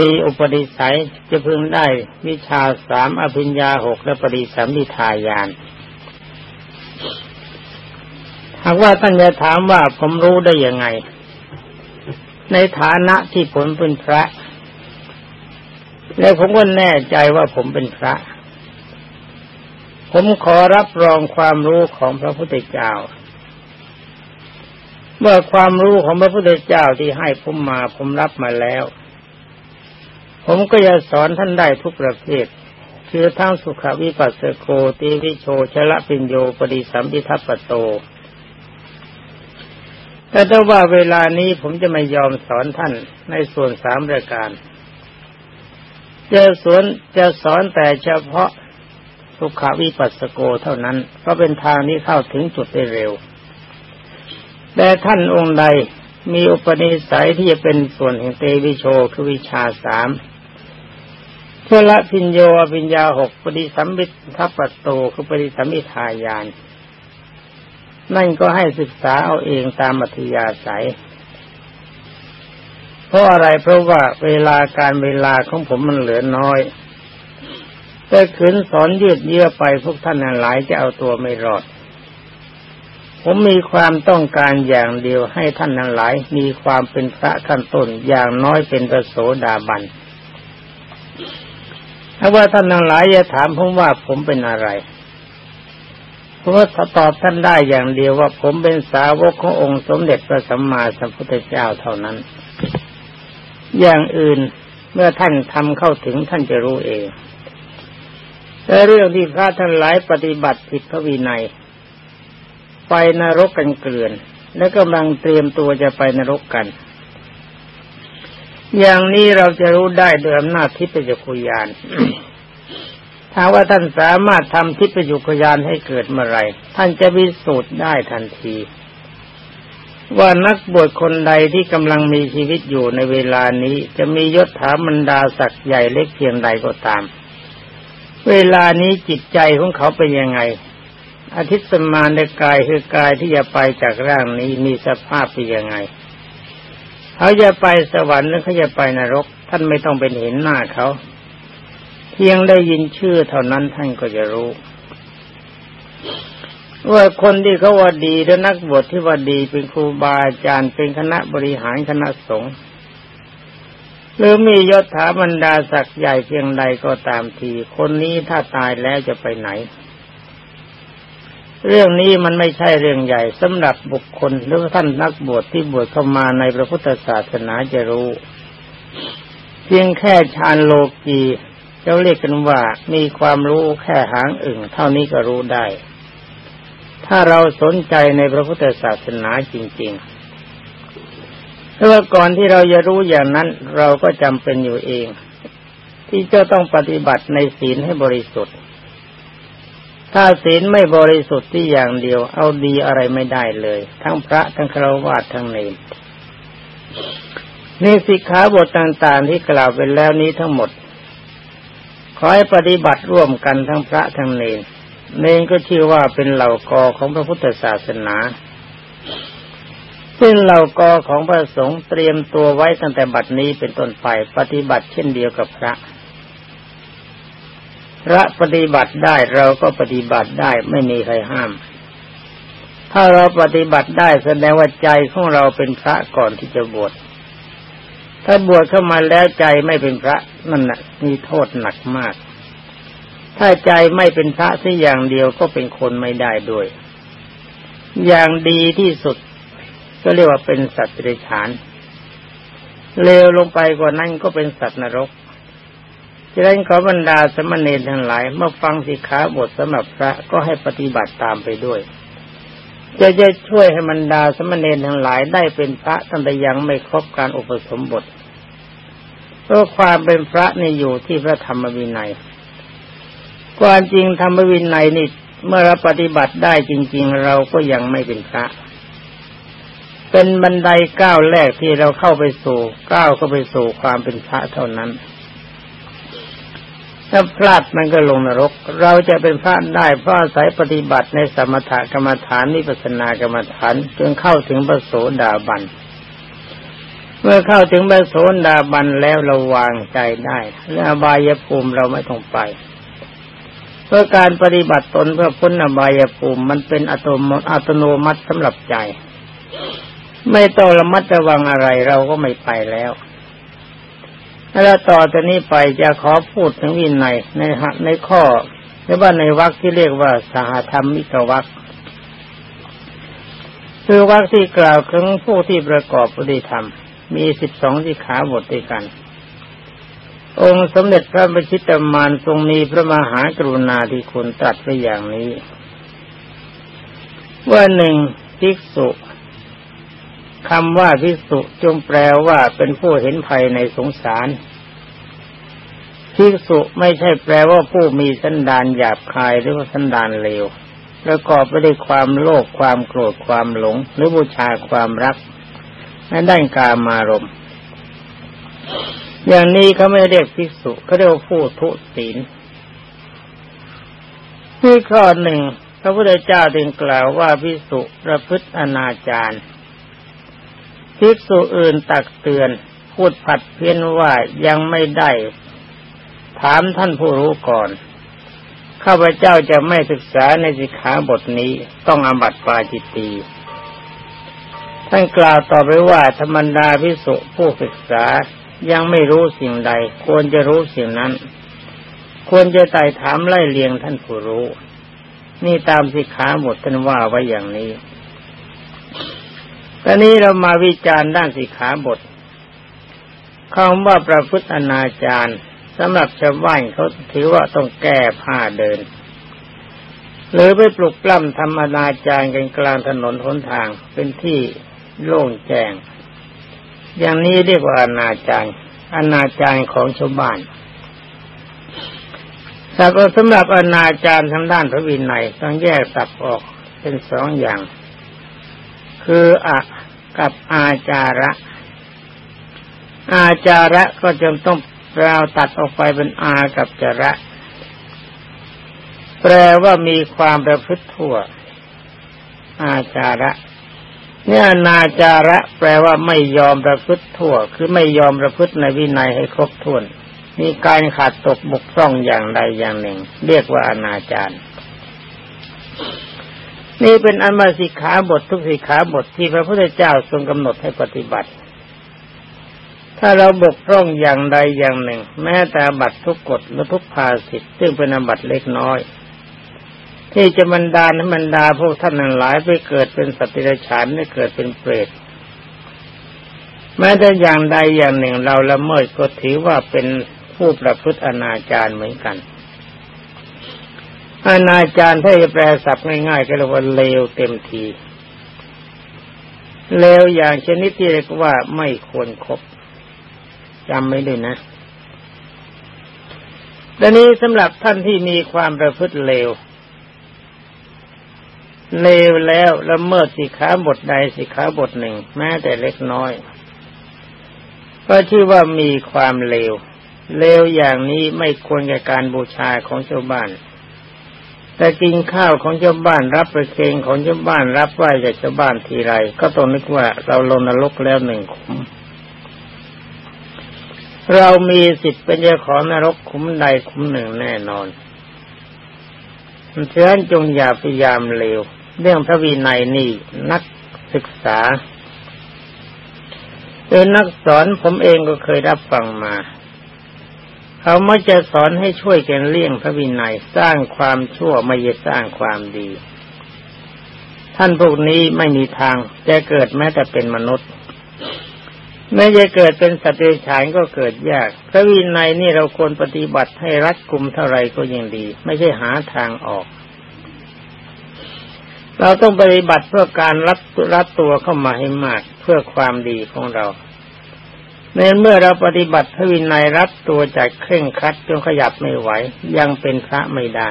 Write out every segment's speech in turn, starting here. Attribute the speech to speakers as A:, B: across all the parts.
A: มีอุปนิสัยจะพึงได้วิชาสามอภิญญาหกและปริสัมพิทายาน หากว่าท่านจะถามว่าผมรู้ได้ยังไง ในฐานะที่ผมเป็นพระ และผมก็แน่ใจว่าผมเป็นพระ ผมขอรับรองความรู้ของพระพุทธเจ้าเมื่อความรู้ของพระพุทธเจ้าที่ให้ผมมาผมรับมาแล้ว ผมก็จะสอนท่านได้ทุกประเภท คือทั้งสุขวิปัสสโกติวิโชชละปิญโยปริสัมพิทัปปโต แต่ถ้าว่าเวลานี้ผมจะไม่ยอมสอนท่านในส่วนสามรายการ จะสอนจะสอนแต่เฉพาะสุขาวิปัสสโกเท่านั้น ก็เป็นทางนี้เข้าถึงจุดได้เร็ว แต่ท่านองค์ใดมีอุปนิสัยที่จะเป็นส่วนแห่งเตวิโชคือวิชาสาม เทละพิญโยปิญญาหกปฏิสัมพิทัปปโตคือปฏิสัมพิทายาน นั่นก็ให้ศึกษาเอาเองตามอัธยาศัย เพราะอะไรเพราะว่าเวลาการเวลาของผมมันเหลือน้อยแต่ขืนสอนยืดเยื้อไปพวกท่านหลายจะเอาตัวไม่รอด ผมมีความต้องการอย่างเดียวให้ท่านนั้นหลาย มีความเป็นพระขั้นต้นอย่างน้อยเป็นประโสดาบัน ถ้าว่าท่านนั้นหลายจะถามผมว่าผมเป็นอะไรเพราะตอบท่านได้อย่างเดียวว่าผมเป็นสาวกขององค์สมเด็จพระสัมมาสัมพุทธเจ้าเท่านั้น อย่างอื่นเมื่อท่านทำเข้าถึงท่านจะรู้เองแต่เรื่องที่พระท่านหลายปฏิบัติผิดพระวินัย ไปนรกกันเกลื่อน และกำลังเตรียมตัวจะไปนรกกัน อย่างนี้เราจะรู้ได้โดยอำนาจทิพยคุยานถ้าว่าท่านสามารถทำทิพยุคยานให้เกิดเมื่อไรท่านจะวิสูจน์ได้ทันที ว่านักบวชคนใดที่กำลังมีชีวิตอยู่ในเวลานี้จะมียศถาบรรดาศักดิ์ใหญ่เล็กเพียงใดก็ตาม เวลานี้จิตใจของเขาเป็นยังไงอาทิตย์สมานในกายคือกายที่จะไปจากร่างนี้มีสภาพเป็นยังไง เขาจะไปสวรรค์หรือเขาจะไปนรก ท่านไม่ต้องเป็นเห็นหน้าเขา เพียงได้ยินชื่อเท่านั้นท่านก็จะรู้ว่าคนที่เขาว่าดีและนักบวชที่ว่าดีเป็นครูบาอาจารย์เป็นคณะบริหารคณะสงฆ์หรือมียศถาบรรดาศักดิ์ใหญ่เพียงใดก็ตามที คนนี้ถ้าตายแล้วจะไปไหน เรื่องนี้มันไม่ใช่เรื่องใหญ่สำหรับบุคคลหรือท่านนักบวชที่บวชเข้ามาในพระพุทธศาสนาจะรู้ เพียงแค่ฌานโลกีเราเรียกกันว่ามีความรู้แค่หางอึ่งเท่านี้ก็รู้ได้ ถ้าเราสนใจในพระพุทธศาสนาจริงๆเพราะว่าก่อนที่เราจะรู้อย่างนั้นเราก็จำเป็นอยู่เอง ที่จะต้องปฏิบัติในศีลให้บริสุทธิ์ ถ้าศีลไม่บริสุทธิ์ที่อย่างเดียว เอาดีอะไรไม่ได้เลย ทั้งพระทั้งฆราวาสทั้งเนรในสิกขาบทต่างๆที่กล่าวไปแล้วนี้ทั้งหมด ขอให้ปฏิบัติร่วมกันทั้งพระทั้งเนรเนรก็ชื่อว่าเป็นเหล่ากอของพระพุทธศาสนาซึ่งเหล่ากอของพระสงฆ์เตรียมตัวไว้ตั้งแต่บัดนี้เป็นต้นไปปฏิบัติเช่นเดียวกับพระ พระปฏิบัติได้เราก็ปฏิบัติได้ไม่มีใครห้าม ถ้าเราปฏิบัติได้แสดงว่าใจของเราเป็นพระก่อนที่จะบวชถ้าบวชเข้ามาแล้วใจไม่เป็นพระนั่นน่ะมีโทษหนักมาก ถ้าใจไม่เป็นพระสักอย่างเดียวก็เป็นคนไม่ได้ด้วย อย่างดีที่สุด ก็เรียกว่าเป็นสัตว์เดรัจฉานเลวลงไปกว่านั้นก็เป็นสัตว์นรก ฉะนั้นขอบรรดาสมณเณรทั้งหลายเมื่อฟังสิกขาบทสำหรับพระก็ให้ปฏิบัติตามไปด้วย จะจะช่วยให้บรรดาสมณเณรทั้งหลายได้เป็นพระตั้งแต่ยังไม่ครบการอุปสมบทเพราะความเป็นพระนี่อยู่ที่พระธรรมวินัยความจริงธรรมวินัยนี่เมื่อเราปฏิบัติได้จริง ๆ เราก็ยังไม่เป็นพระ เป็นบันไดก้าวแรกที่เราเข้าไปสู่ก้าวเข้าไปสู่ความเป็นพระเท่านั้น ถ้าพลาดมันก็ลงนรก เราจะเป็นพระได้เพราะอาศัยปฏิบัติในสมถกรรมฐานนิพพานากรรมฐานจนเข้าถึงพระโสดาบันเมื่อเข้าถึงพระโสดาบันแล้วเราวางใจได้และอบายภูมิเราไม่ต้องไปเพื่อการปฏิบัติตนเพื่อพ้นอบายภูมิมันเป็นอัตโนมัติอัตโนมัติสำหรับใจ ไม่ต้องระมัดระวังอะไรเราก็ไม่ไปแล้ว แล้วต่อจากนี้ไปจะขอพูดถึงวินัยในในข้อหรือว่าในวรรคที่เรียกว่าสหธรรมิกวรรคคือวรรคที่กล่าวถึงผู้ที่ประกอบปฏิธรรม มีสิบสองที่ขาบทด้วยกัน องค์สมเด็จพระบัชิตมานทรงมีพระมหากรุณาธิคุณตรัสไว้อย่างนี้ ว่าหนึ่งภิกษุ คำว่าภิกษุจงแปลว่าเป็นผู้เห็นภัยในสงสารภิกษุไม่ใช่แปลว่าผู้มีสันดานหยาบคายหรือว่าสันดานเลวประกอบไปด้วยความโลภความโกรธความหลง หรือบูชาความรักในด้านกามารมอย่างนี้เขาไม่เรียกภิกษุเขาเรียกว่าผู้ทุศีลที่ข้อหนึ่งพระพุทธเจ้าจึงกล่าวว่าภิกษุประพฤติอนาจาร ภิกษุอื่นตักเตือน พูดผัดเพี้ยนว่ายังไม่ได้ ถามท่านผู้รู้ก่อนข้าพเจ้าจะไม่ศึกษาในสิกขาบทนี้ต้องอบัติปาจิตตีท่านกล่าวต่อไปว่าธรรมดาพิสุผู้ศึกษายังไม่รู้สิ่งใด ควรจะรู้สิ่งนั้น ควรจะไต่ถามไล่เลียงท่านผู้รู้ นี่ตามสิกขาบทท่านว่าไว้อย่างนี้ ตอนนี้เรามาวิจารณ์ด้านสิกขาบทคำว่าประพฤติอนาจารสำหรับชาวบ้านเขาถือว่าต้องแก้ผ้าเดิน หรือไปปลุกปล้ำธรรมนาจารกันกลางถนนหนทางเป็นที่โล่งแจ้ง อย่างนี้เรียกว่าอนาจารอนาจารของชาวบ้านแต่สำหรับอนาจารทางด้านพระวินัยต้องแยกสับออกเป็นสองอย่าง คืออะกับอาจาระ อาจาระก็จะต้องเราตัดออกไปเป็นอากับจระ แปลว่ามีความประพฤติทั่ว อาจาระเนี่ยนาจาระ แปลว่าไม่ยอมประพฤติทั่ว คือไม่ยอมประพฤติในวินัยให้ครบถ้วน มีการขาดตกบกพร่องอย่างใดอย่างหนึ่ง เรียกว่าอนาจาร นี่เป็นอันมาสิกขาบททุกสิกขาบทที่พระพุทธเจ้าทรงกำหนดให้ปฏิบัติ ถ้าเราบกพร่องอย่างใดอย่างหนึ่ง แม้แต่บัตรทุกกฎและทุกภาสิทธิ์ซึ่งเป็นอบัตเล็กน้อย ที่จะบรรดาให้บรรดาพวกท่านนั้นหลายไปเกิดเป็นสัตว์ดิฉานไม่เกิดเป็นเปรตแม้แต่อย่างใดอย่างหนึ่งเราละเมิดก็ถือว่าเป็นผู้ประพฤติอนาจารเหมือนกัน อนาจารย์ถ้าจะแปลศัพท์ง่ายๆก็เรียกว่าเลวเต็มทีเลวอย่างชนิดที่เรียกว่าไม่ควรครบจำไม่ด้วยนะดังนี้สำหรับท่านที่มีความประพฤติเลวเลวแล้วละเมิดสิขาบทใดสิขาบทหนึ่ง แม้แต่เล็กน้อย ก็ชื่อว่ามีความเลวเลวอย่างนี้ไม่ควรแก่การบูชาของชาวบ้าน แต่กินข้าวของชาวบ้านรับประเคนของชาวบ้านรับไหว้จากชาวบ้านทีไร ก็ต้องนึกว่าเราลงนรกแล้วหนึ่งขุม เรามีสิทธิ์เป็นเจ้าของนรกคุ้มใดคุ้มหนึ่งแน่นอนเชิญจงอย่าพยายามเลวเรื่องพระวินัยนี่นักศึกษาเป็นนักสอนผมเองก็เคยรับฟังมา เขาไม่จะสอนให้ช่วยกันเลี่ยงพระวินัยสร้างความชั่วไม่จะสร้างความดี ท่านพวกนี้ไม่มีทางจะเกิดแม้แต่เป็นมนุษย์แม้จะเกิดเป็นสัตว์เดรัจฉานก็เกิดยาก พระวินัยนี่เราควรปฏิบัติให้รัดกุมเท่าไรก็ยังดี ไม่ใช่หาทางออก เราต้องปฏิบัติเพื่อการรัดรัดตัวเข้ามาให้มากเพื่อความดีของเรา ในเมื่อเราปฏิบัติพระวินัยรัดตัวจากเคร่งครัดจนขยับไม่ไหว ยังเป็นพระไม่ได้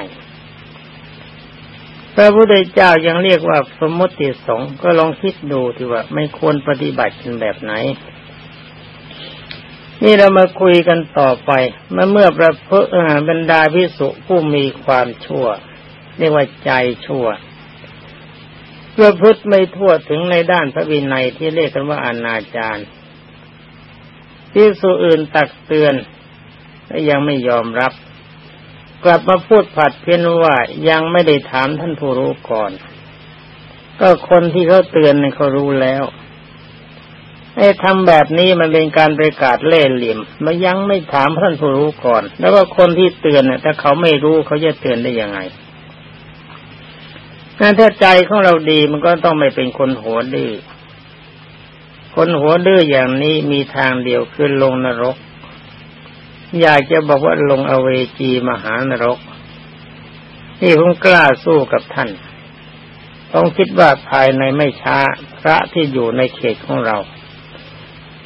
A: พระพุทธเจ้ายังเรียกว่าสมมติสงก็ลองคิดดูที่ว่าไม่ควรปฏิบัติกันแบบไหน นี่เรามาคุยกันต่อไปเมื่อเมื่อประพฤติบรรดาพิสุผู้มีความชั่ว เรียกว่าใจชั่วประพฤติไม่ทั่วถึงในด้านพระวินัยที่เรียกกันว่าอนาจาร ที่สุอื่นตักเตือนและยังไม่ยอมรับ กลับมาพูดผัดเพี้ยนว่ายังไม่ได้ถามท่านผู้รู้ก่อน ก็คนที่เขาเตือนเขารู้แล้วไอ้ทำแบบนี้มันเป็นการประกาศเล่ห์เหลี่ยมมายังไม่ถามท่านผู้รู้ก่อน แล้วก็คนที่เตือนเนี่ยถ้าเขาไม่รู้เขาจะเตือนได้ยังไงงั้นถ้าใจของเราดีมันก็ต้องไม่เป็นคนหัวดื้อ คนหัวดื้ออย่างนี้มีทางเดียวคือลงนรก อยากจะบอกว่าลงอเวจีมหานรก นี่ผมกล้าสู้กับท่าน ต้องคิดว่าภายในไม่ช้าพระที่อยู่ในเขตของเรา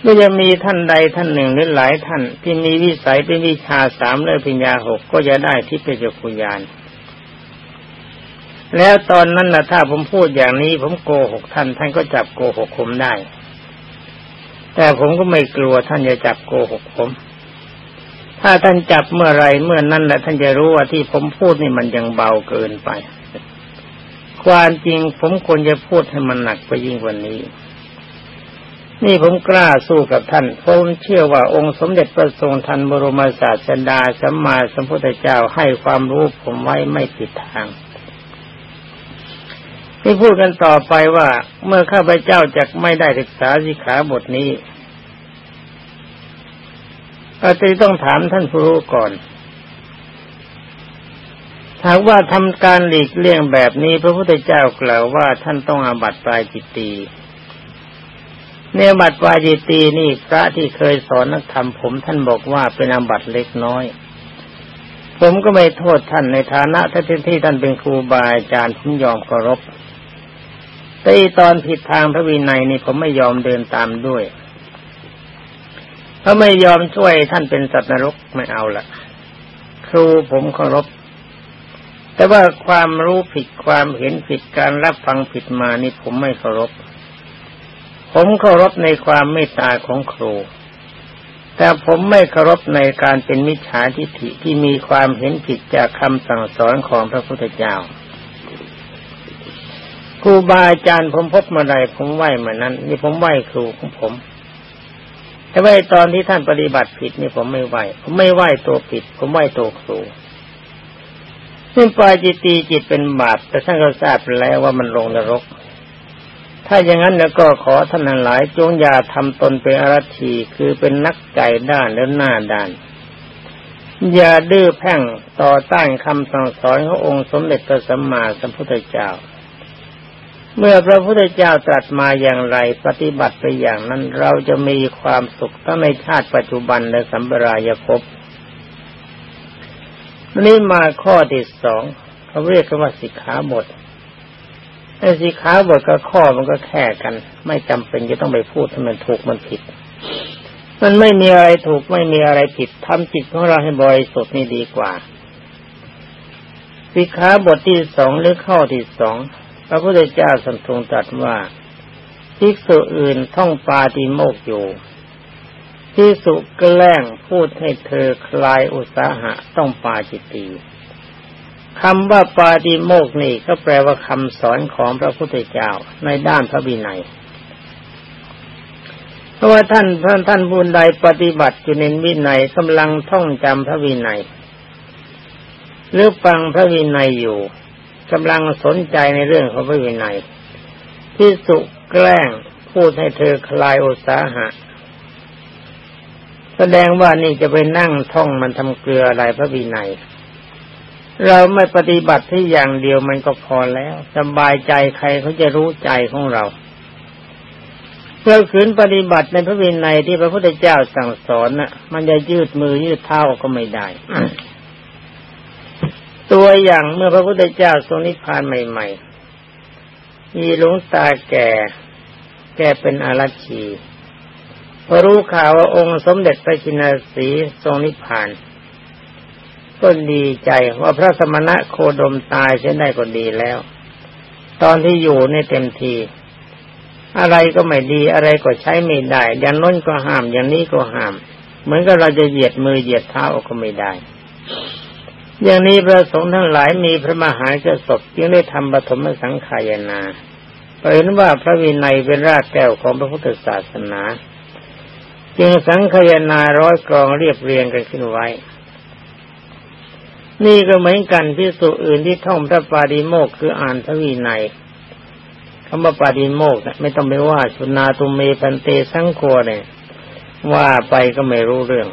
A: ก็จะมีท่านใดท่านหนึ่งหรือหลายท่าน ที่มีวิสัยเป็นวิชาสามเลือปัญญาหกก็จะได้ที่เป็นจักรุญาณแล้วตอนนั้นนะถ้าผมพูดอย่างนี้ ผมโกหกท่าน ท่านก็จับโกหกผมได้ แต่ผมก็ไม่กลัวท่านจะจับโกหกผม ถ้าท่านจับเมื่อไรเมื่อนั้นแหละท่านจะรู้ว่าที่ผมพูดนี่มันยังเบาเกินไป ความจริงผมควรจะพูดให้มันหนักไปยิ่งกว่านี้ นี่ผมกล้าสู้กับท่านเพราะผมเชื่อว่าองค์สมเด็จพระทรงทันบรมศาสดาสัมมาสัมพุทธเจ้าให้ความรู้ผมไว้ไม่ผิดทาง ที่พูดกันต่อไปว่าเมื่อข้าพเจ้าจะไม่ได้ศึกษาสิขาบทนี้อาจะต้องถามท่านผู้รู้ก่อนหากว่าทำการหลีกเลี่ยงแบบนี้ พระพุทธเจ้ากล่าวว่าท่านต้องอาบัติปลายจิตตีเนบัตวายจิตตีนี่พระที่เคยสอนนักธรรมผมท่านบอกว่าเป็นอาบัตเล็กน้อย ผมก็ไม่โทษท่านในฐานะท่านที่ท่านเป็นครูบาอาจารย์ผมยอมเคารพ แต่ตอนผิดทางพระวินัยนี่ผมไม่ยอมเดินตามด้วยเพราะไม่ยอมช่วยท่านเป็นสัตว์นรกไม่เอาละครูผมเคารพแต่ว่าความรู้ผิดความเห็นผิดการรับฟังผิดมานี่ผมไม่เคารพ ผมเคารพในความเมตตาของครู แต่ผมไม่เคารพในการเป็นมิจฉาทิฐิที่มีความเห็นผิดจากคำสั่งสอนของพระพุทธเจ้า ครูบาอาจารย์ผมพบมื่อไรผมไหวมือนนั้น นี่ผมไหวครูของผม แต่ว่าตอนที่ท่านปฏิบัติผิดนี่ผมไม่ไหว ผมไม่ไหวตัวผิด ผมไหวตัวครูซึ่งปาจิตีจิตเป็นบาปแต่ท่านก็ทราบแล้วว่ามันลงนรก ถ้าอย่างนั้นแล้วก็ขอท่านหลาย จงอย่าทำตนเป็นอรชีคือเป็นนักใจด้านและหน้าด้านอย่าดื้อแพ่งต่อต้านคำสั่งสอนขององค์สมเด็จพระสัมมาสัมพุทธเจ้า เมื่อพระพุทธเจ้าตรัสมาอย่างไร ปฏิบัติไปอย่างนั้นเราจะมีความสุขทั้งในชาติปัจจุบันและสัมปรายภพนี่มาข้อที่สองเขาเรียกว่าสิกขาบทไอ้สีขาบทกับข้อมันก็แค่กัน ไม่จำเป็นจะต้องไปพูดให้มันถูกมันผิด มันไม่มีอะไรถูกไม่มีอะไรผิดทำจิตของเราให้บริสุทธิ์นี่ดีกว่าสิกขาบทที่สองหรือข้อที่สอง พระพุทธเจ้าสัมทรงตรัสว่าภิกษุอื่นท่องปาติโมกอยู่ภิกษุแกล้งพูดให้เธอคลายอุตสาหะต้องปาจิตตีคำว่าปาติโมกนี่ก็แปลว่าคำสอนของพระพุทธเจ้าในด้านพระวินัยเพราะว่าท่านท่านท่านบุญใดปฏิบัติอยู่ในวินัยกำลังท่องจำพระวินัยหรือฟังพระวินัยอยู่ กำลังสนใจในเรื่องของพระวินัยที่สุแกล้งพูดให้เธอคลายอุตสาหะ แสดงว่านี่จะไปนั่งท่องมันทำเกลืออะไรพระวินัย เราไม่ปฏิบัติที่อย่างเดียวมันก็พอแล้วสบายใจใครเขาจะรู้ใจของเราเพื่อขืนปฏิบัติในพระวินัยที่พระพุทธเจ้าสั่งสอนน่ะ มันจะยืดมือยืดเท้าก็ไม่ได้ ตัวอย่างเมื่อพระพุทธเจ้าทรงนิพพานใหม่ ๆ มีหลวงตาแก่ แกเป็นอารัชีพอรู้ข่าวว่าองค์สมเด็จพระชินสีทรงนิพพานก็ดีใจว่าพระสมณะโคดมตายใช้ได้ก็ดีแล้ว ตอนที่อยู่ในเต็มที อะไรก็ไม่ดีอะไรก็ใช้ไม่ได้อย่างน้นก็ห้ามอย่างนี้ก็ห้าม เหมือนกับเราจะเหยียดมือเหยียดเท้าก็ไม่ได้ อย่างนี้พระสงฆ์ทั้งหลายมีพระมหากระสบจึงได้ทำปฐมสังขายนาเห็นว่าพระวินัยเป็นรากแก้วของพระพุทธศาสนา จึงสังขยานาร้อยกรองเรียบเรียงกันขึ้นไว้ นี่ก็เหมือนกันที่สุอื่นที่ท่องพระปาดิโมกคืออ่านทวีในคำว่าปาดิโมกไม่ต้องไปว่าชุนาตุเมพันเตสังโฆเนี่ยว่าไปก็ไม่รู้เรื่อง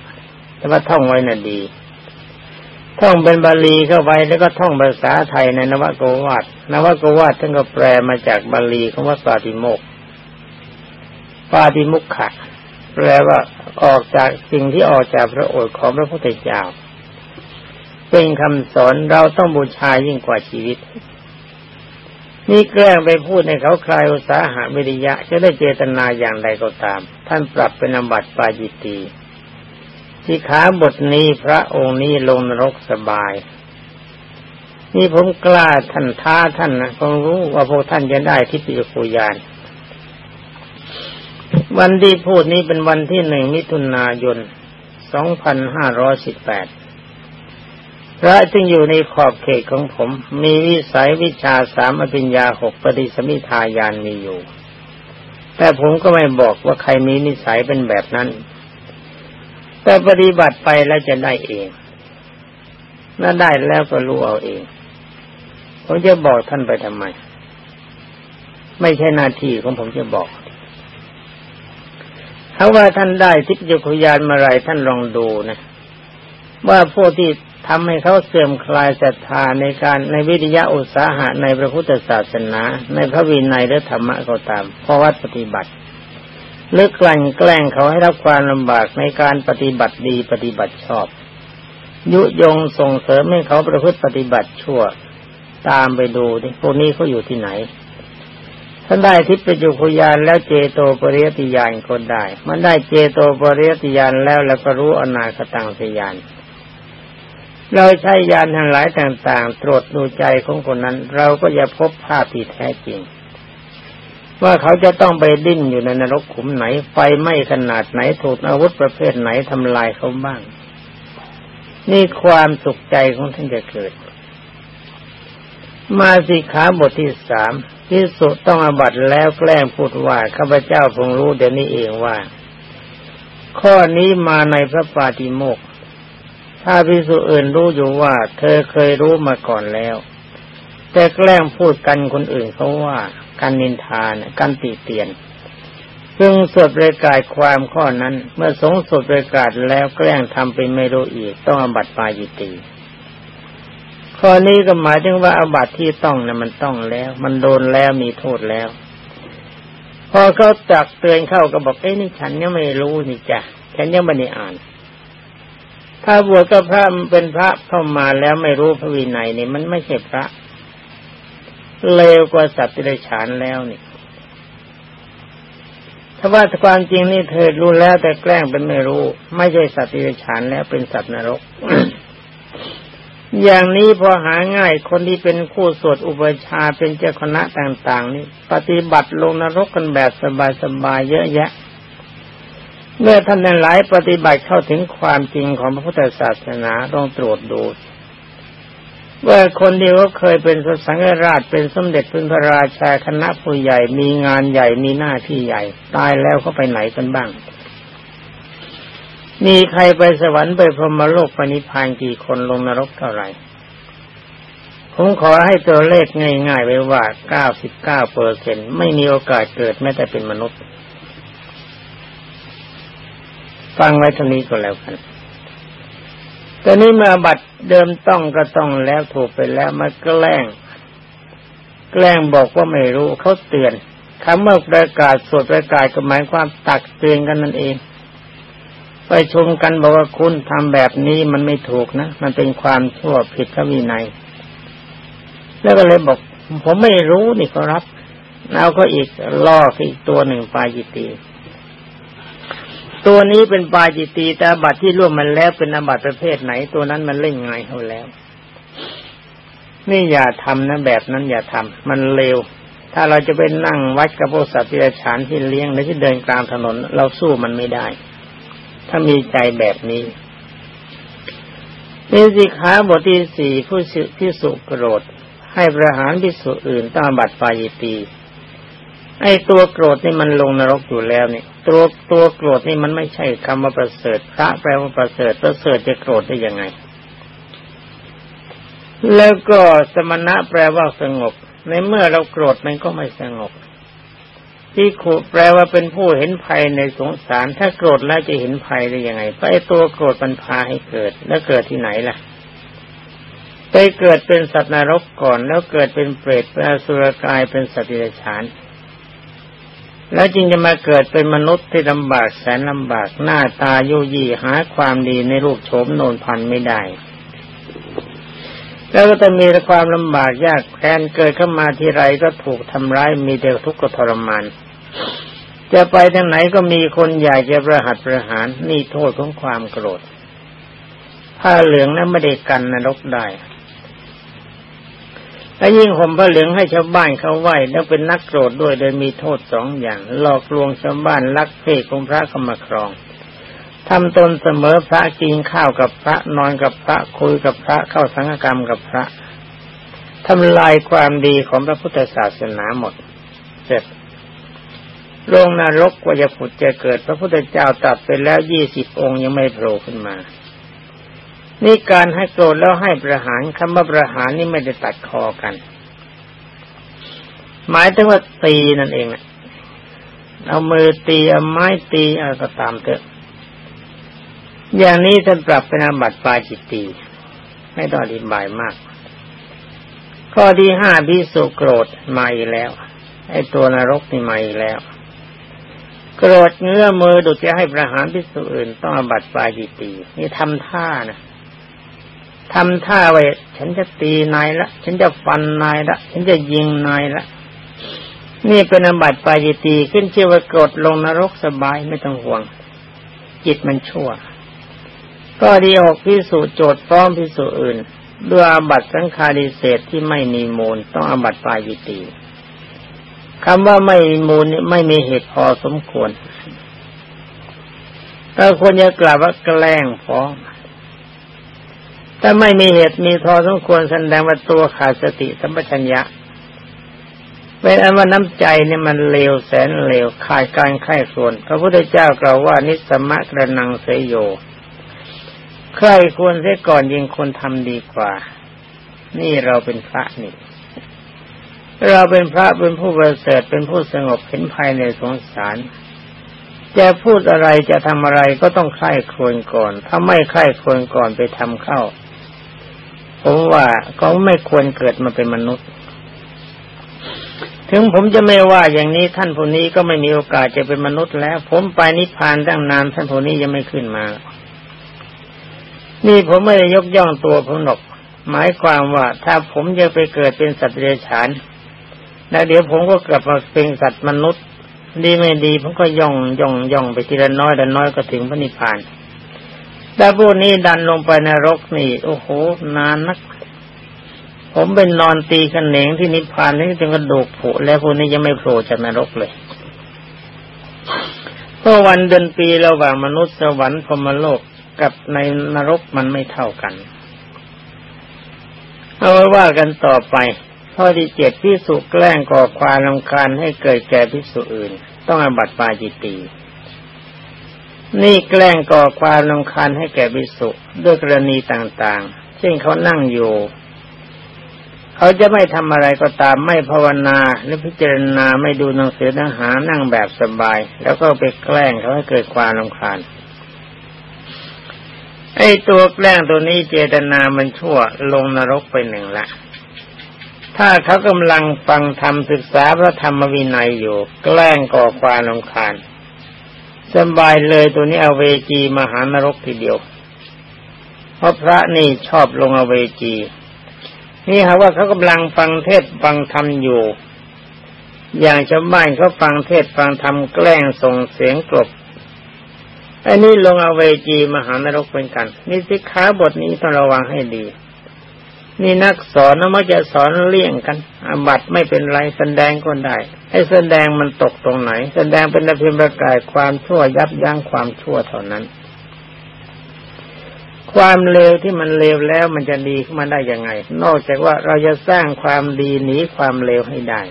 A: แต่ว่าท่องไว้น่ะดี ท่องเป็นบาลีเข้าไปแล้วก็ท่องภาษาไทยในนวโกวาทนวโกวาทท่านก็แปลมาจากบาลีคำว่าปาติโมกปาติมุขขะแปลว่าออกจากสิ่งที่ออกจากพระโอษฐ์ของพระพุทธเจ้า เป็นคำสอนเราต้องบูชายิ่งกว่าชีวิต นี่แกล้งไปพูดในเขาคลายอุตสาหะวิริยะจะได้เจตนาอย่างใดก็ตาม ท่านปรับเป็นอบัติปาจิตี ที่ขาบทนี้พระองค์นี้ลงนรกสบาย นี่ผมกล้าท่านท้าท่านนะคงรู้ว่าพวกท่านจะได้ทิพยคุยาน วันที่พูดนี้เป็นวันที่หนึ่งมิถุนายน 2518 พระจึงอยู่ในขอบเขตของผม มีวิสัยวิชาสามอภิญญาหกปฏิสมิทายานมีอยู่ แต่ผมก็ไม่บอกว่าใครมีนิสัยเป็นแบบนั้น แต่ปฏิบัติไปแล้วจะได้เองน่าได้แล้วก็รู้เอาเอง ผมจะบอกท่านไปทำไม ไม่ใช่หน้าที่ของผมจะบอกถ้าว่าท่านได้ทิพยคุยานมาไรท่านลองดูนะ ว่าพวกที่ทำให้เขาเสื่อมคลายศรัทธาในการในวิทยาอุตสาหะในพระพุทธศาสนา ในพระวินัยและธรรมะก็ตามเพราะวัดปฏิบัติ เลือกลั่นแกล้งเขาให้รับความลำบากในการปฏิบัติดีปฏิบัติชอบ ยุยงส่งเสริมให้เขาประพฤติปฏิบัติชั่ว ตามไปดูที่พวกนี้เขาอยู่ที่ไหนท่านได้ทิพยคุยานแล้วเจโตปริยติยานก็ได้ มันได้เจโตปริยติยานแล้วแล้วก็รู้อนาคตังสยาน เราใช้ยานทั้งหลายต่าง ๆ ตรวจดูใจของคนนั้น เราก็จะพบภาพที่แท้จริง ว่าเขาจะต้องไปดิ้นอยู่ในนรกขุมไหน ไฟไหม้ขนาดไหนถูกอาวุธประเภทไหนทำลายเขาบ้าง นี่ความสุขใจของท่านจะเกิด มาสิขาบทที่สามพิสุต้องอบัตแล้วแกล้งพูดว่าข้าพเจ้าคงรู้เดี๋ยวนี้เองว่า ข้อนี้มาในพระปาติโมก ถ้าพิสุอื่นรู้อยู่ว่า เธอเคยรู้มาก่อนแล้ว แต่แกล้งพูดกันคนอื่นเขาว่า การนินทานการตีเตียนซึ่งสดประกาศความข้อนั้น เมื่อสงสดประกาศแล้วแกล้งทำเป็นไม่รู้อีกต้องอบัตปายิตี ข้อนี้ก็หมายถึงว่าอาบัตที่ต้องนะ่ะมันต้องแล้ว มันโดนแล้วมีโทษแล้ว พอเขาจักเตือนเข้าก็บอกเอ้นี่ฉันยังไม่รู้นี่จ้ะฉันยังไม่ได้อ่าน ถ้าบวชก็พระเป็นพระเข้ามาแล้วไม่รู้พระวินัยนี่มันไม่ใช่พระ เลวกว่าสัตว์ที่ได้ฉานแล้วนี่ถ้าว่าความจริงนี่เธอรู้แล้วแต่แกล้งเป็นไม่รู้ ไม่ใช่สัตว์ที่ได้ฉานแล้วเป็นสัตว์นรก อย่างนี้พอหาง่ายคนที่เป็นคู่สวดอุปชาเป็นเจ้าคณะต่าง ๆ นี่ ปฏิบัติลงนรกกันแบบสบายๆเยอะแยะ เมื่อท่านนั้นหลายปฏิบัติเข้าถึงความจริงของพระพุทธศาสนาต้องตรวจดู ว่าคนเดียวก็เคยเป็นสังฆราชเป็นสมเด็จเป็นพระราชาคณะผู้ใหญ่มีงานใหญ่มีหน้าที่ใหญ่ ตายแล้วเขาไปไหนกันบ้าง มีใครไปสวรรค์ไปพรหมโลกปณิพานกี่คนลงนรกเท่าไหร่ผมขอให้ตัวเลขง่ายๆไว้ว่า99เปอร์เซ็นไม่มีโอกาสเกิดแม้แต่เป็นมนุษย์ ฟังไว้เท่านี้ก็แล้วกัน ตอนนี้มาบัตรเดิมต้องก็ต้องแล้วถูกไปแล้วมาแกล้ง แกล้งบอกว่าไม่รู้เขาเตือนคำเมื่อประกาศสวดประกาศก็หมายความตักเตือนกันนั่นเอง ไปชมกันบอกว่าคุณทำแบบนี้มันไม่ถูกนะ มันเป็นความชั่วผิดพระวินัย แล้วก็เลยบอก ผมไม่รู้นี่ก็รับเอาก็อีกล่ออีกตัวหนึ่งไปาจิตี ตัวนี้เป็นปาจิตีแต่บัตรที่ร่วมมันแล้วเป็นอบัตประเภทไหน ตัวนั้นมันเล่นไงเขาแล้ว นี่อย่าทำนะแบบนั้นอย่าทำมันเลวถ้าเราจะไปนั่งวัดกับพวกสัตว์ที่ฉานที่เลี้ยงในที่เดินกลางถนน เราสู้มันไม่ได้ ถ้ามีใจแบบนี้ในสิขาบทที่สี่ผู้พิสุโกรธ ให้ประหารพิสุอื่นตามบัตรปายิตี ไอ้ตัวโกรธนี่มันลงนรกอยู่แล้วนี่ตัวตัวโกรธนี่มันไม่ใช่คำว่าประเสริฐพระแปลว่าประเสริฐประเสริฐจะโกรธได้ยังไง แล้วก็สมณะแปลว่าสงบ ในเมื่อเราโกรธมันก็ไม่สงบ ที่ขุแปลว่าเป็นผู้เห็นภัยในสงสาร ถ้าโกรธแล้วจะเห็นภัยได้ยังไงเพราะไอ้ตัวโกรธมันพาให้เกิด แล้วเกิดที่ไหนล่ะไปเกิดเป็นสัตว์นรกก่อน แล้วเกิดเป็นเปรตเป็นอสุรกายเป็นสัตว์เดรัจฉาน แล้วจึงจะมาเกิดเป็นมนุษย์ที่ลำบากแสนลำบากหน้าตายุยี่หาความดีในรูปโฉมโนนพันไม่ได้ แล้วก็จะมีความลำบากยากแค้นเกิดขึ้นมาทีไรก็ถูกทำร้ายมีแต่ทุกข์ทรมาน จะไปทางไหนก็มีคนอยากจะประหัตประหารนี่โทษของความโกรธผ้าเหลืองนั้นไม่ได้กันนรกได้ และยิ่งห่มผ้าเหลืองให้ชาวบ้านเขาไหวแล้วเป็นนักโกรธด้วยโดยมีโทษสองอย่าง หลอกลวงชาวบ้านลักเพศของพระเข้ามครองทำตนเสมอพระกินข้าวกับพระนอนกับพระคุยกับพระเข้าสังฆกรรมกับพระทำลายความดีของพระพุทธศาสนาหมดเสร็จลงนรกกว่าจะผุดจะเกิด พระพุทธเจ้าตัดไปแล้วยี่สิบองค์ยังไม่โผล่ขึ้นมา นี่การให้โกรธแล้วให้ประหารคำว่าประหารนี่ไม่ได้ตัดคอกัน หมายถึงว่าตีนั่นเองเอามือตีเอาไม้ตีอะไรก็ตามเถอะ อย่างนี้ท่านปรับเป็นอาบัติปาจิตตีไม่ต้องอธิบายมาก ข้อที่ห้าพิสุโกรธมาอีกแล้ว ไอ้ตัวนรกนี่มาอีกแล้ว โกรธเงื้อมือดุจะให้ประหารพิสุอื่นต้องอาบัติปาจิตตีนี่ทำท่านะ ทำท่าไว้ ฉันจะตีนายละ ฉันจะฟันนายละ ฉันจะยิงนายละ นี่เป็นอบัติปาจิตีขึ้นชื่อว่ากดลงนรกสบายไม่ต้องห่วง จิตมันชั่ว ก็ดีออกพิสูจน์โจทย์ฟ้องพิสูจน์อื่นด้วยอาบัติสังคาริเศษที่ไม่มีมูล ต้องอาบัติปาจิตีคำว่าไม่มีมูลนี่ไม่มีเหตุพอสมควรถ้าควรจะกล่าวว่าแกล้งฟ้อง ถ้าไม่มีเหตุมีทอสมควรแสดงว่าตัวขาดสติสัมปชัญญะเป็นอันว่าน้ำใจเนี่ยมันเลวแสนเลวขาดการไข้ส่วนพระพุทธเจ้ากล่าวว่านิสมะกระนังเสยโย ใครควรเสียก่อนยิงคนทำดีกว่า นี่เราเป็นพระนี่ เราเป็นพระเป็นผู้ประเสริฐเป็นผู้สงบเห็นภายในสงสารจะพูดอะไรจะทำอะไรก็ต้องใคร่ควญก่อน ถ้าไม่ใคร่ควญก่อนไปทำเข้า ผมว่าเขาไม่ควรเกิดมาเป็นมนุษย์ ถึงผมจะไม่ว่าอย่างนี้ท่านผู้นี้ก็ไม่มีโอกาสจะเป็นมนุษย์แล้ว ผมไปนิพพานตั้งนานท่านผู้นี้ยังไม่ขึ้นมา นี่ผมไม่ได้ยกย่องตัวผมหนกหมายความว่าถ้าผมจะไปเกิดเป็นสัตว์เดรัจฉานแล้วเดี๋ยวผมก็กลับมาเป็นสัตว์มนุษย์ ดีไม่ดีผมก็ย่องย่องย่องไปทีละน้อยละน้อยก็ถึงพระนิพพาน แต่พวกนี้ดันลงไปนรกนี่ โอ้โห นานนัก ผมเป็นนอนตีกันเหนงที่นิพพานนี่จนกระดูกผุแล้วพวกนี้ยังไม่โผล่จากนรกเลยเพราะวันเดือนปีระหว่างมนุษย์สวรรค์พรมโลกกับในนรกมันไม่เท่ากัน เอาไว้ว่ากันต่อไปข้อที่เจ็ดพิสุแกล้งก่อความลำคาญให้เกิดแก่พิสุอื่น ต้องอบัติปาจิตี นี่แกล้งก่อความลำคาญให้แก่บิสุด้วยกรณีต่างๆเช่นเขานั่งอยู่ เขาจะไม่ทำอะไรก็ตามไม่ภาวนาหรือพิจารณาไม่ดูหนังสือหนังหานั่งแบบสบาย แล้วก็ไปแกล้งเขาให้เกิดความลำคาญไอ้ตัวแกล้งตัวนี้เจตนามันชั่วลงนรกไปหนึ่งละ ถ้าเขากำลังฟังธรรมศึกษาพระธรรมวินัยอยู่ แกล้งก่อความลำคาญ สบายเลยตัวนี้เอาเวจีมหานรกทีเดียว เพราะพระนี่ชอบลงอเวจี นี่ฮะว่าเขากำลังฟังเทศฟังธรรมอยู่ อย่างชาวบ้านเขาฟังเทศฟังธรรมแกล้งส่งเสียงกลบอันนี้ลงอเวจีมหานรกเป็นกัน นี่สิขาบทนี้ต้องระวังให้ดี นี่นักสอนนะมักจะสอนเลี่ยงกันอบัตไม่เป็นไรแสดงก็ได้ให้แสดงมันตกตรงไหน แสดงเป็นเพียงประกายความชั่วยับยั้งความชั่วเท่านั้น ความเลวที่มันเลวแล้วมันจะดีขึ้นมาได้ยังไง นอกจากว่าเราจะสร้างความดีหนีความเลวให้ได้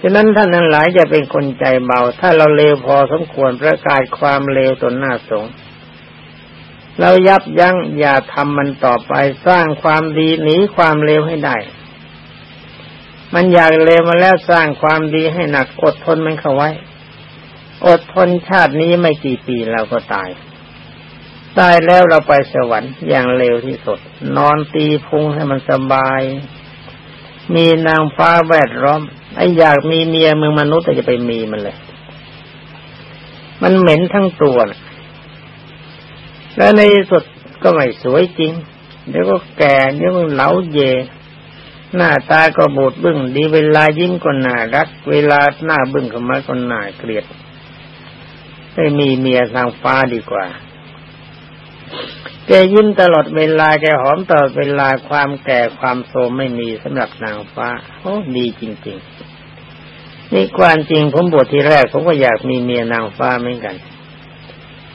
A: ฉะนั้นท่านทั้งหลายจะเป็นคนใจเบา ถ้าเราเลวพอสมควรประกาศความเลวตนหน้าสง เรายับยั้งอย่าทำมันต่อไปสร้างความดีหนีความเลวให้ได้ มันอยากเลวมาแล้วสร้างความดีให้หนักอดทนมันเข้าไว้ อดทนชาตินี้ไม่กี่ปีเราก็ตายตายแล้วเราไปสวรรค์อย่างเร็วที่สุด นอนตีพุงให้มันสบาย มีนางฟ้าแวดล้อมไอ้อยากมีเมียเมืองมนุษย์แต่จะไปมีมันเลย มันเหม็นทั้งตัวนะ แล้วในสุดก็ไม่สวยจริง เดี๋ยวก็แก่เดี๋ยวก็เหลาเย หน้าตาก็บูดบึ้งดีเวลายิ้มก็น่ารัก เวลาหน้าบึ้งเข้ามาก็น่าเกลียดไม่มีเมียทางฟ้าดีกว่าแกยิ้มตลอดเวลาแกหอมตลอดเวลาความแก่ความโทมไม่มีสำหรับนางฟ้าโอ้ดีจริง ๆ นี่ความจริงผมบวชทีแรกผมก็อยากมีเมียนางฟ้าเหมือนกัน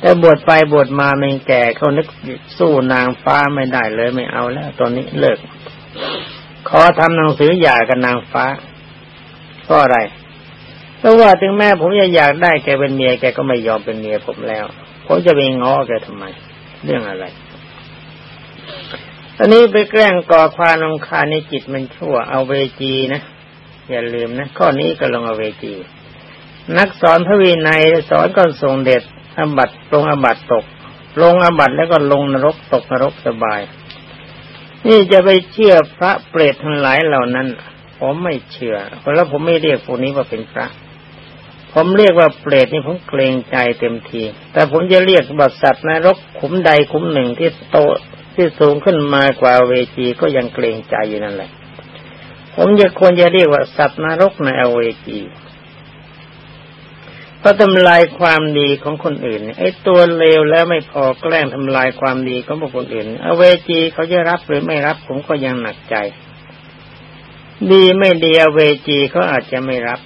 A: แต่บวชไปบวชมาไม่แก่เขานึกสู้นางฟ้าไม่ได้เลยไม่เอาแล้ว ตอนนี้เลิก ขอทำหนังสือหย่ากับนางฟ้าก็อะไรเพราะว่าถึงแม้ผมจะอยากได้แกเป็นเมียแกก็ไม่ยอมเป็นเมียผมแล้วผมจะไปง้อแกทำไม เรื่องอะไรตอนนี้ไปแกล้งก่อความรำคาญในจิตมันชั่วเอาเวจีนะอย่าลืมนะข้อนี้ก็ลงเอาเวจีนักสอนพระวีนัยสอนก็ทรงเด็ด อาบัตลงอาบัตตก ลงอาบัตแล้วก็ลงนรกตกนรกสบาย นี่จะไปเชื่อพระเปรตทั้งหลายเหล่านั้น ผมไม่เชื่อ เพราะแล้วผมไม่เรียกพวกนี้ว่าเป็นพระ ผมเรียกว่าเปรตนี่ผมเกรงใจเต็มที แต่ผมจะเรียกบัตสัตว์นรกขุมใดขุมหนึ่งที่โตที่สูงขึ้นมากว่าเวจีก็ยังเกรงใจอยู่นั่นแหละ ผมจะควรจะเรียกว่าสัตว์นรกในอเวจี ก็ทำลายความดีของคนอื่นไอ้ตัวเลวแล้วไม่พอแกล้งทำลายความดีของบุคคลอื่น เอาเวจีเขาจะรับหรือไม่รับผมก็ยังหนักใจ ดีไม่ดีเอาเวจีเขาอาจจะไม่รับ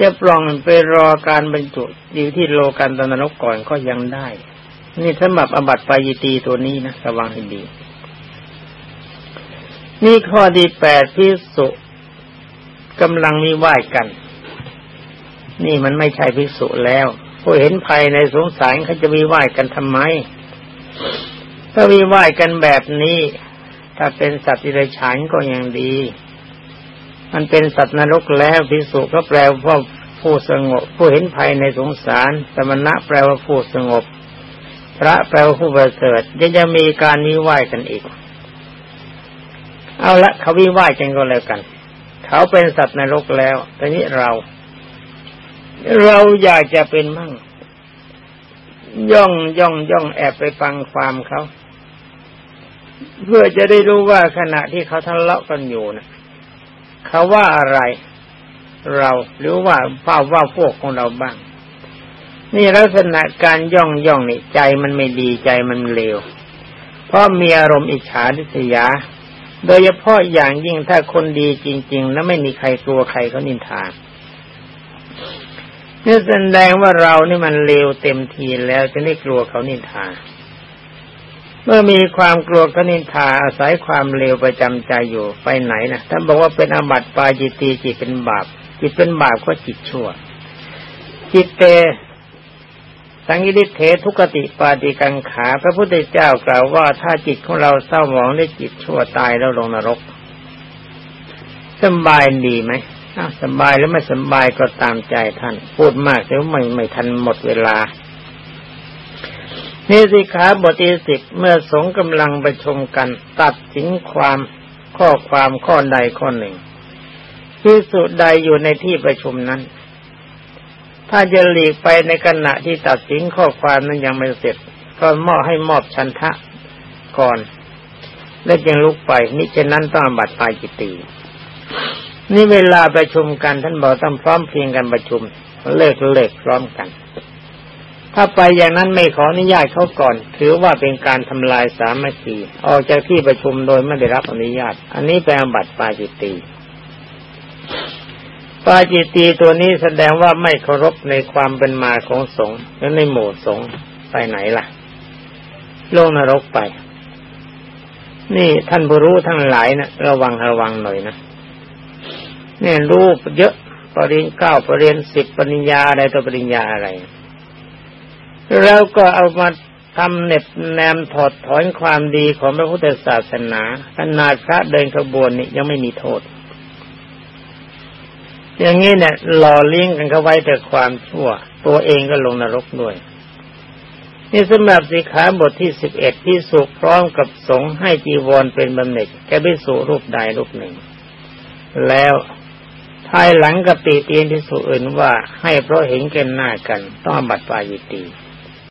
A: จะปล่องไปรอการบรรจุอยู่ที่โลกันตนรกก่อนก็ยังได้ นี่สำหรับอบัตปายิตีตัวนี้นะระวังให้ดี นี่ข้อดีแปดพิสุกำลังมีไหว้กัน นี่มันไม่ใช่ภิกษุแล้วผู้เห็นภัยในสงสารเขาจะมีไหวกันทำไม ถ้ามีไหวกันแบบนี้ ถ้าเป็นสัตว์ที่ไรฉานก็ยังดี มันเป็นสัตว์นรกแล้วภิกษุก็แปลว่าผู้สงบ ผู้เห็นภัยในสงสารสมณะแปลว่าผู้สงบ พระแปลว่าผู้ประเสริฐยังจะมีการวิไหวกันอีก เอาละเขาวิไหวกันก็แล้วกัน เขาเป็นสัตว์นรกแล้วแต่นี้เรา เราอยากจะเป็นมั่ง ย่องย่องย่องแอบไปฟังความเขา เพื่อจะได้รู้ว่าขณะที่เขาทะเลาะกันอยู่นะเขาว่าอะไร เราหรือว่าภาพว่าพวกของเราบ้าง นี่ลักษณะการย่องย่องนี่ใจมันไม่ดีใจมันเลวเพราะมีอารมณ์อิจฉาทิษยา โดยเฉพาะอย่างยิ่งถ้าคนดีจริง ๆ แล้วไม่มีใครกลัวใครเขานินทา นี่แสดงว่าเรานี่มันเลวเต็มทีแล้วจะไม่กลัวเขานินทา เมื่อมีความกลัวเขานินทาอาศัยความเลวประจำใจอยู่ไปไหนนะท่านบอกว่าเป็นอาบัติปาจิตีจิตเป็นบาป จิตเป็นบาปก็จิตชั่ว จิตเตสังยิริเททุกติปาติกังขาพระพุทธเจ้ากล่าวว่าถ้าจิตของเราเศร้าหมองได้จิตชั่วตายแล้วลงนรกสบายดีไหม สบายหรือไม่สบายก็ตามใจท่าน พูดมากเดี๋ยวไม่ไม่ทันหมดเวลานี่สิขาบทที่สิบเมื่อสงกำลังประชมกัน ตัดสินความข้อความข้อใดข้อหนึ่งที่สุดใดอยู่ในที่ประชุมนั้น ถ้าจะหลีกไปในขณะที่ตัดสินข้อความนั้นยังไม่เสร็จ ก็มอบให้มอบชันทะก่อน และจึงลุกไปนี่ฉะนั้นต้องบัตรปายจิตี นี่เวลาประชุมกันท่านบอกต้องพร้อมเพียงกันประชุม เลิกเลิกพร้อมกัน ถ้าไปอย่างนั้นไม่ขออนุญาตเขาก่อน ถือว่าเป็นการทำลายสามัคคีออกจากที่ประชุมโดยไม่ได้รับอนุญาต อันนี้เป็นบัตรปาจิตตีปาจิตตีตัวนี้แสดงว่าไม่เคารพในความเป็นมาของสงฆ์และในหมู่สงฆ์ไปไหนล่ะลงนรกไป นี่ท่านผู้รู้ทั้งหลายนะระวังระวังหน่อยนะ เนี่ยรูปเยอะปริญญาเก้าปริญญาสิบปริญญาอะไรตัวปริญญาอะไรเราก็เอามาทำเน็บแนมถอดถอนความดีของพระพุทธศาสนาขนาดพระเดินขบวนนี่ยังไม่มีโทษ อย่างนี้เนี่ยหล่อเลี้ยงกันเข้าไว้แต่ความชั่ว ตัวเองก็ลงนรกด้วย นี่สำหรับสิขาบทที่สิบเอ็ดที่สุพร้อมกับสงให้จีวรเป็นบำเหน็จแก่ไปสู่รูปใดรูปหนึ่ง แล้วายหลังกับตีเตียนที่สุอื่นว่าให้เพราะเห็นกันหน้ากันต้องบัตรปายิตี